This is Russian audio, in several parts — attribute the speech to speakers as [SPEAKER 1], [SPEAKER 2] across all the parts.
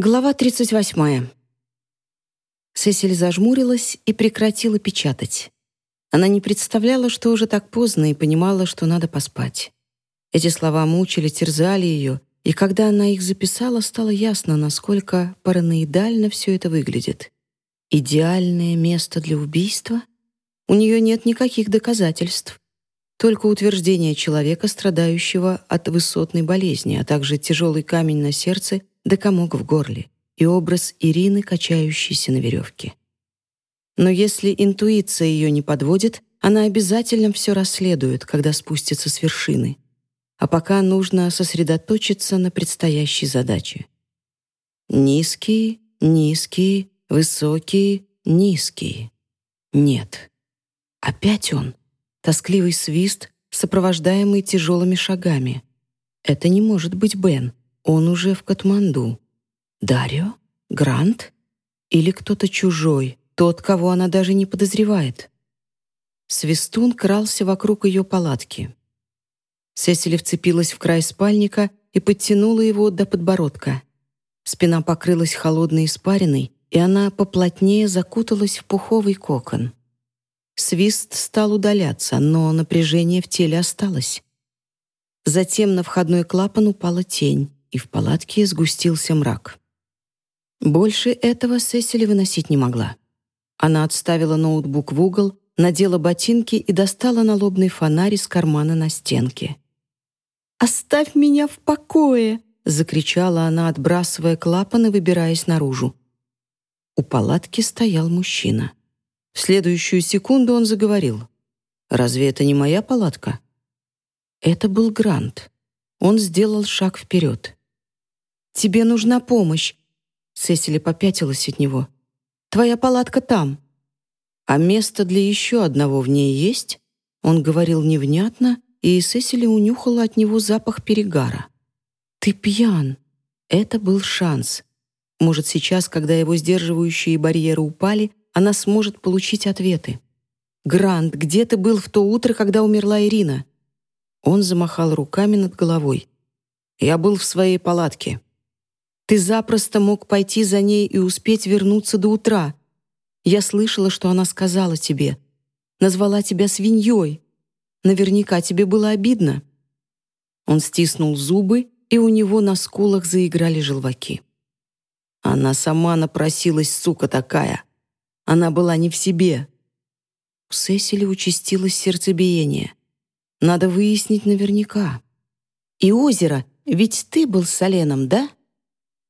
[SPEAKER 1] Глава 38. Сесиль зажмурилась и прекратила печатать. Она не представляла, что уже так поздно, и понимала, что надо поспать. Эти слова мучили, терзали ее, и когда она их записала, стало ясно, насколько параноидально все это выглядит. Идеальное место для убийства? У нее нет никаких доказательств. Только утверждение человека, страдающего от высотной болезни, а также тяжелый камень на сердце да комок в горле и образ Ирины, качающейся на веревке. Но если интуиция ее не подводит, она обязательно все расследует, когда спустится с вершины. А пока нужно сосредоточиться на предстоящей задаче. Низкие, низкие, высокие, низкие. Нет. Опять он. Тоскливый свист, сопровождаемый тяжелыми шагами. Это не может быть Бен. Он уже в Катманду. Дарио? Грант? Или кто-то чужой, тот, кого она даже не подозревает? Свистун крался вокруг ее палатки. Сесили вцепилась в край спальника и подтянула его до подбородка. Спина покрылась холодной испариной, и она поплотнее закуталась в пуховый кокон. Свист стал удаляться, но напряжение в теле осталось. Затем на входной клапан упала тень и в палатке сгустился мрак. Больше этого Сесили выносить не могла. Она отставила ноутбук в угол, надела ботинки и достала налобный фонарь из кармана на стенке. «Оставь меня в покое!» — закричала она, отбрасывая клапан и выбираясь наружу. У палатки стоял мужчина. В следующую секунду он заговорил. «Разве это не моя палатка?» Это был Грант. Он сделал шаг вперед. Тебе нужна помощь». Сесили попятилась от него. «Твоя палатка там». «А место для еще одного в ней есть?» Он говорил невнятно, и Сесили унюхала от него запах перегара. «Ты пьян». Это был шанс. Может, сейчас, когда его сдерживающие барьеры упали, она сможет получить ответы. «Грант, где ты был в то утро, когда умерла Ирина?» Он замахал руками над головой. «Я был в своей палатке. Ты запросто мог пойти за ней и успеть вернуться до утра. Я слышала, что она сказала тебе. Назвала тебя свиньей. Наверняка тебе было обидно». Он стиснул зубы, и у него на скулах заиграли желваки. Она сама напросилась, сука такая. Она была не в себе. У Сесили участилось сердцебиение. Надо выяснить наверняка. И озеро, ведь ты был с Оленом, да?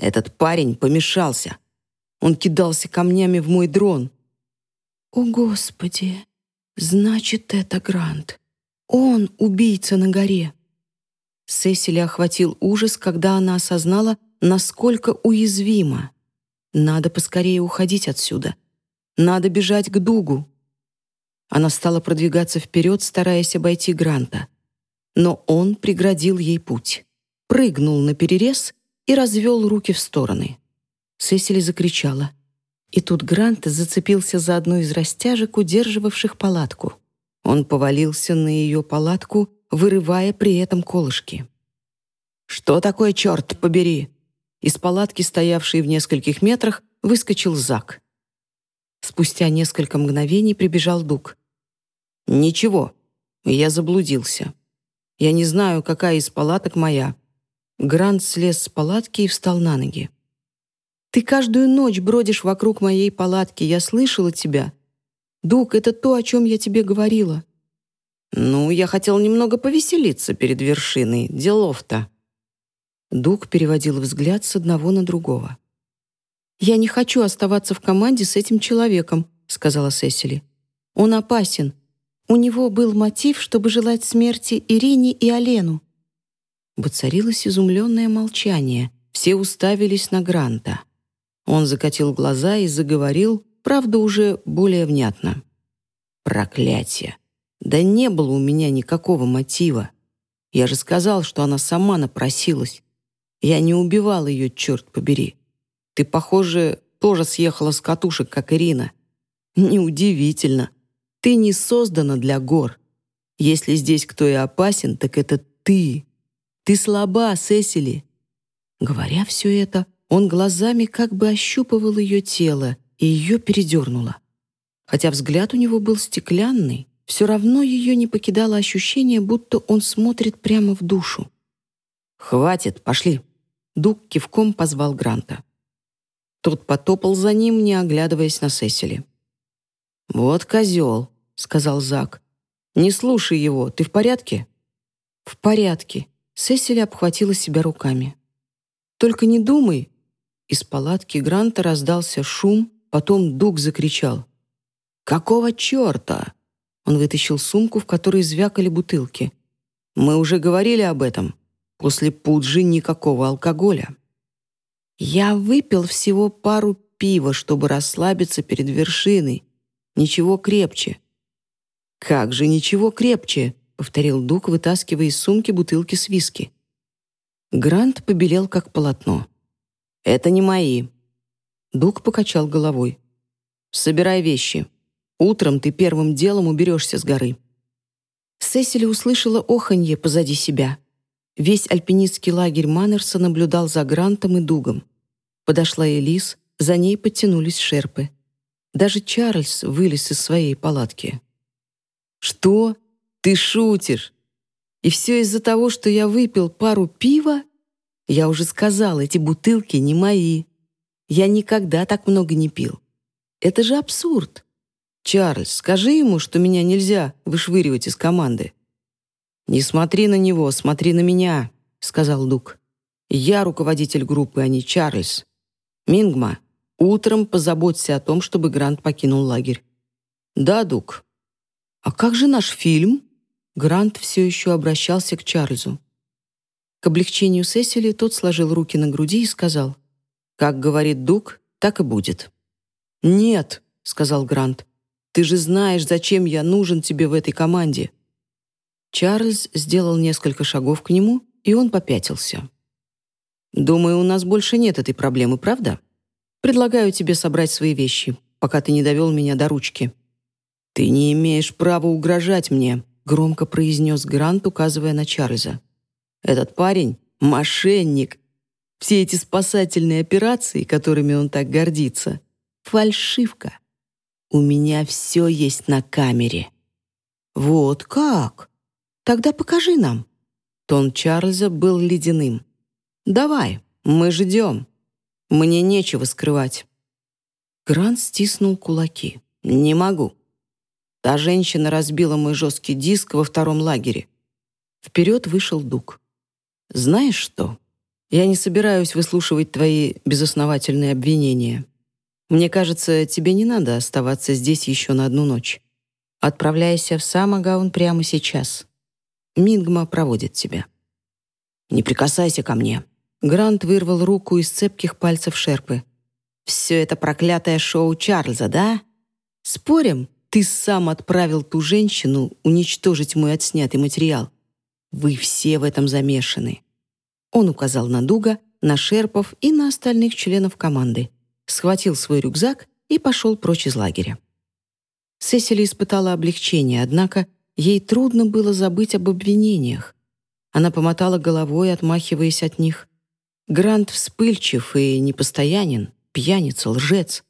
[SPEAKER 1] Этот парень помешался. Он кидался камнями в мой дрон. «О, Господи! Значит, это Грант. Он убийца на горе!» Сесили охватил ужас, когда она осознала, насколько уязвима. Надо поскорее уходить отсюда. Надо бежать к Дугу. Она стала продвигаться вперед, стараясь обойти Гранта. Но он преградил ей путь. Прыгнул на перерез и развел руки в стороны. Сесили закричала. И тут Грант зацепился за одну из растяжек, удерживавших палатку. Он повалился на ее палатку, вырывая при этом колышки. «Что такое, черт побери?» Из палатки, стоявшей в нескольких метрах, выскочил Зак. Спустя несколько мгновений прибежал Дуг. «Ничего, я заблудился. Я не знаю, какая из палаток моя. Грант слез с палатки и встал на ноги. «Ты каждую ночь бродишь вокруг моей палатки, я слышала тебя. Дук, это то, о чем я тебе говорила». «Ну, я хотел немного повеселиться перед вершиной, делов-то». Дук переводил взгляд с одного на другого. «Я не хочу оставаться в команде с этим человеком», — сказала Сесили. «Он опасен. У него был мотив, чтобы желать смерти Ирине и Олену. Воцарилось изумленное молчание. Все уставились на Гранта. Он закатил глаза и заговорил, правда, уже более внятно. «Проклятие! Да не было у меня никакого мотива. Я же сказал, что она сама напросилась. Я не убивал ее, черт побери. Ты, похоже, тоже съехала с катушек, как Ирина. Неудивительно. Ты не создана для гор. Если здесь кто и опасен, так это ты. Ты слаба, Сесили!» Говоря все это, Он глазами как бы ощупывал ее тело, и ее передернуло. Хотя взгляд у него был стеклянный, все равно ее не покидало ощущение, будто он смотрит прямо в душу. «Хватит, пошли!» Дуг кивком позвал Гранта. Тот потопал за ним, не оглядываясь на Сесили. «Вот козел», — сказал Зак. «Не слушай его, ты в порядке?» «В порядке», — Сесили обхватила себя руками. «Только не думай». Из палатки Гранта раздался шум, потом Дуг закричал. «Какого черта?» Он вытащил сумку, в которой звякали бутылки. «Мы уже говорили об этом. После пуджи никакого алкоголя». «Я выпил всего пару пива, чтобы расслабиться перед вершиной. Ничего крепче». «Как же ничего крепче?» — повторил Дук, вытаскивая из сумки бутылки с виски. Грант побелел, как полотно. «Это не мои». Дук покачал головой. «Собирай вещи. Утром ты первым делом уберешься с горы». Сесили услышала оханье позади себя. Весь альпинистский лагерь Маннерса наблюдал за Грантом и Дугом. Подошла Элис, за ней подтянулись шерпы. Даже Чарльз вылез из своей палатки. «Что? Ты шутишь? И все из-за того, что я выпил пару пива? Я уже сказал, эти бутылки не мои. Я никогда так много не пил. Это же абсурд. «Чарльз, скажи ему, что меня нельзя вышвыривать из команды». «Не смотри на него, смотри на меня», — сказал Дук. «Я руководитель группы, а не Чарльз. Мингма, утром позаботься о том, чтобы Грант покинул лагерь». «Да, Дук». «А как же наш фильм?» Грант все еще обращался к Чарльзу. К облегчению Сесили тот сложил руки на груди и сказал, «Как говорит Дук, так и будет». «Нет», — сказал Грант, ты же знаешь, зачем я нужен тебе в этой команде». Чарльз сделал несколько шагов к нему, и он попятился. «Думаю, у нас больше нет этой проблемы, правда? Предлагаю тебе собрать свои вещи, пока ты не довел меня до ручки». «Ты не имеешь права угрожать мне», — громко произнес Грант, указывая на Чарльза. «Этот парень — мошенник. Все эти спасательные операции, которыми он так гордится — фальшивка. У меня все есть на камере». «Вот как? Тогда покажи нам». Тон Чарльза был ледяным. «Давай, мы ждем. Мне нечего скрывать». Грант стиснул кулаки. «Не могу. Та женщина разбила мой жесткий диск во втором лагере». Вперед вышел Дуг. «Знаешь что? Я не собираюсь выслушивать твои безосновательные обвинения. Мне кажется, тебе не надо оставаться здесь еще на одну ночь. Отправляйся в Самогаун прямо сейчас. Мингма проводит тебя». «Не прикасайся ко мне». Грант вырвал руку из цепких пальцев Шерпы. «Все это проклятое шоу Чарльза, да? Спорим, ты сам отправил ту женщину уничтожить мой отснятый материал. Вы все в этом замешаны». Он указал на Дуга, на Шерпов и на остальных членов команды схватил свой рюкзак и пошел прочь из лагеря. Сесили испытала облегчение, однако ей трудно было забыть об обвинениях. Она помотала головой, отмахиваясь от них. Грант вспыльчив и непостоянен, пьяница, лжец.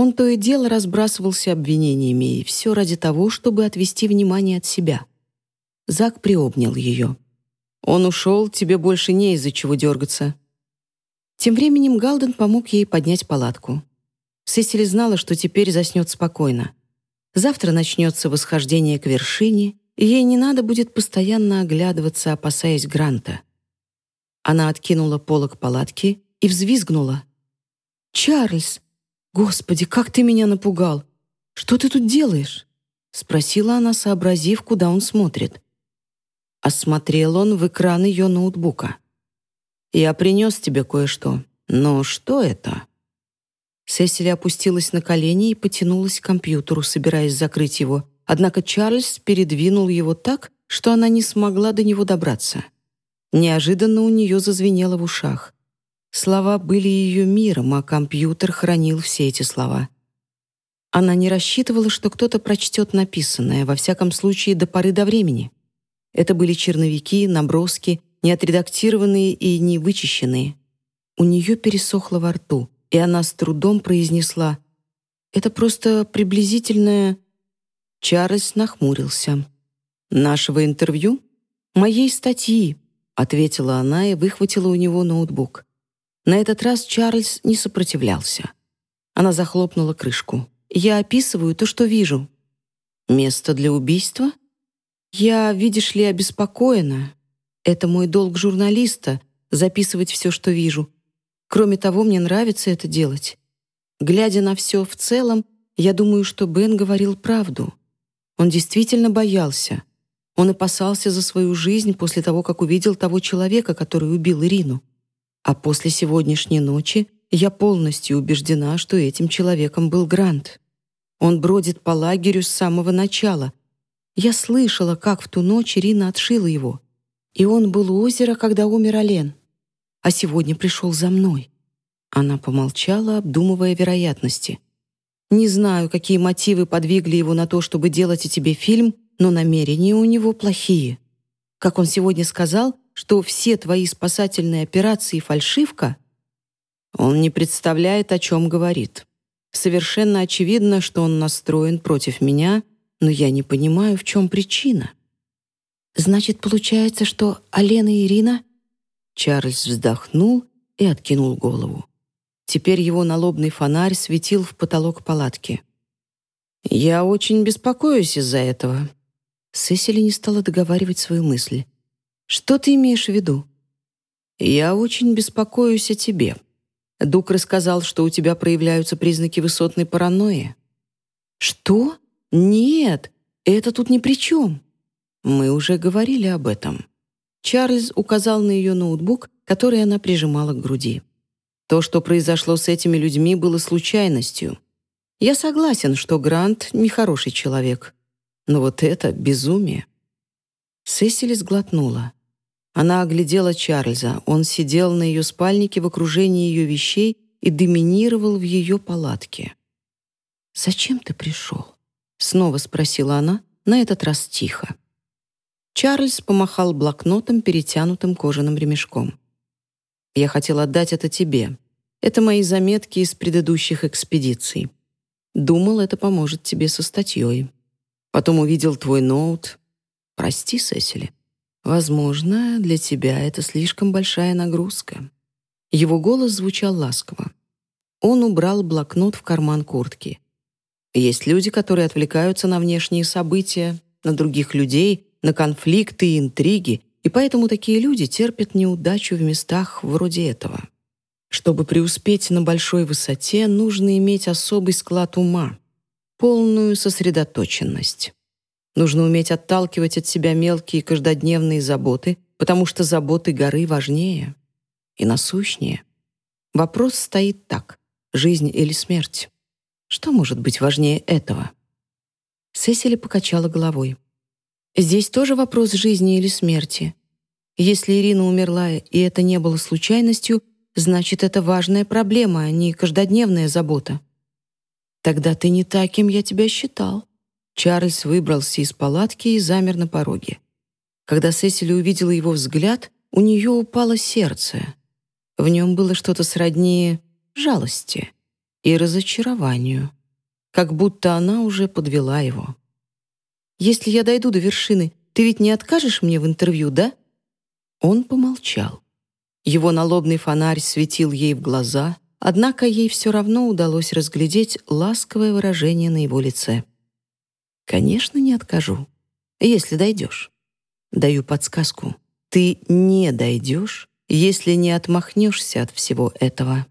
[SPEAKER 1] Он то и дело разбрасывался обвинениями, и все ради того, чтобы отвести внимание от себя. Зак приобнял ее. «Он ушел, тебе больше не из-за чего дергаться. Тем временем Галден помог ей поднять палатку. Сесили знала, что теперь заснет спокойно. Завтра начнется восхождение к вершине, и ей не надо будет постоянно оглядываться, опасаясь Гранта. Она откинула полог палатки и взвизгнула. «Чарльз! Господи, как ты меня напугал! Что ты тут делаешь?» — спросила она, сообразив, куда он смотрит. Осмотрел он в экран ее ноутбука. «Я принес тебе кое-что. Но что это?» Сесили опустилась на колени и потянулась к компьютеру, собираясь закрыть его. Однако Чарльз передвинул его так, что она не смогла до него добраться. Неожиданно у нее зазвенело в ушах. Слова были ее миром, а компьютер хранил все эти слова. Она не рассчитывала, что кто-то прочтет написанное, во всяком случае, до поры до времени. Это были черновики, наброски, не отредактированные и не вычищенные. У нее пересохло во рту, и она с трудом произнесла «Это просто приблизительное...» Чарльз нахмурился. «Нашего интервью? Моей статьи», — ответила она и выхватила у него ноутбук. На этот раз Чарльз не сопротивлялся. Она захлопнула крышку. «Я описываю то, что вижу». «Место для убийства?» «Я, видишь ли, обеспокоена. Это мой долг журналиста — записывать все, что вижу. Кроме того, мне нравится это делать. Глядя на все в целом, я думаю, что Бен говорил правду. Он действительно боялся. Он опасался за свою жизнь после того, как увидел того человека, который убил Ирину. А после сегодняшней ночи я полностью убеждена, что этим человеком был Грант. Он бродит по лагерю с самого начала. Я слышала, как в ту ночь Ирина отшила его. И он был у озера, когда умер Олен. А сегодня пришел за мной. Она помолчала, обдумывая вероятности. Не знаю, какие мотивы подвигли его на то, чтобы делать о тебе фильм, но намерения у него плохие. Как он сегодня сказал, что все твои спасательные операции — фальшивка? Он не представляет, о чем говорит. Совершенно очевидно, что он настроен против меня, но я не понимаю, в чем причина. Значит, получается, что Алена и Ирина... Чарльз вздохнул и откинул голову. Теперь его налобный фонарь светил в потолок палатки. «Я очень беспокоюсь из-за этого». Сесили не стала договаривать свою мысль. Что ты имеешь в виду? Я очень беспокоюсь о тебе. Дук рассказал, что у тебя проявляются признаки высотной паранойи. Что? Нет, это тут ни при чем. Мы уже говорили об этом. Чарльз указал на ее ноутбук, который она прижимала к груди. То, что произошло с этими людьми, было случайностью. Я согласен, что Грант — нехороший человек. Но вот это безумие. Сесили сглотнула. Она оглядела Чарльза. Он сидел на ее спальнике в окружении ее вещей и доминировал в ее палатке. «Зачем ты пришел?» — снова спросила она, на этот раз тихо. Чарльз помахал блокнотом, перетянутым кожаным ремешком. «Я хотел отдать это тебе. Это мои заметки из предыдущих экспедиций. Думал, это поможет тебе со статьей. Потом увидел твой ноут. Прости, Сесили. Возможно, для тебя это слишком большая нагрузка. Его голос звучал ласково. Он убрал блокнот в карман куртки. Есть люди, которые отвлекаются на внешние события, на других людей, на конфликты и интриги, и поэтому такие люди терпят неудачу в местах вроде этого. Чтобы преуспеть на большой высоте, нужно иметь особый склад ума, полную сосредоточенность. Нужно уметь отталкивать от себя мелкие каждодневные заботы, потому что заботы горы важнее и насущнее. Вопрос стоит так — жизнь или смерть? Что может быть важнее этого? Сесили покачала головой. Здесь тоже вопрос жизни или смерти. Если Ирина умерла, и это не было случайностью, значит, это важная проблема, а не каждодневная забота. Тогда ты не таким я тебя считал. Чарльз выбрался из палатки и замер на пороге. Когда Сесили увидела его взгляд, у нее упало сердце. В нем было что-то сродни жалости и разочарованию, как будто она уже подвела его. «Если я дойду до вершины, ты ведь не откажешь мне в интервью, да?» Он помолчал. Его налобный фонарь светил ей в глаза, однако ей все равно удалось разглядеть ласковое выражение на его лице. Конечно, не откажу, если дойдешь. Даю подсказку. Ты не дойдешь, если не отмахнешься от всего этого.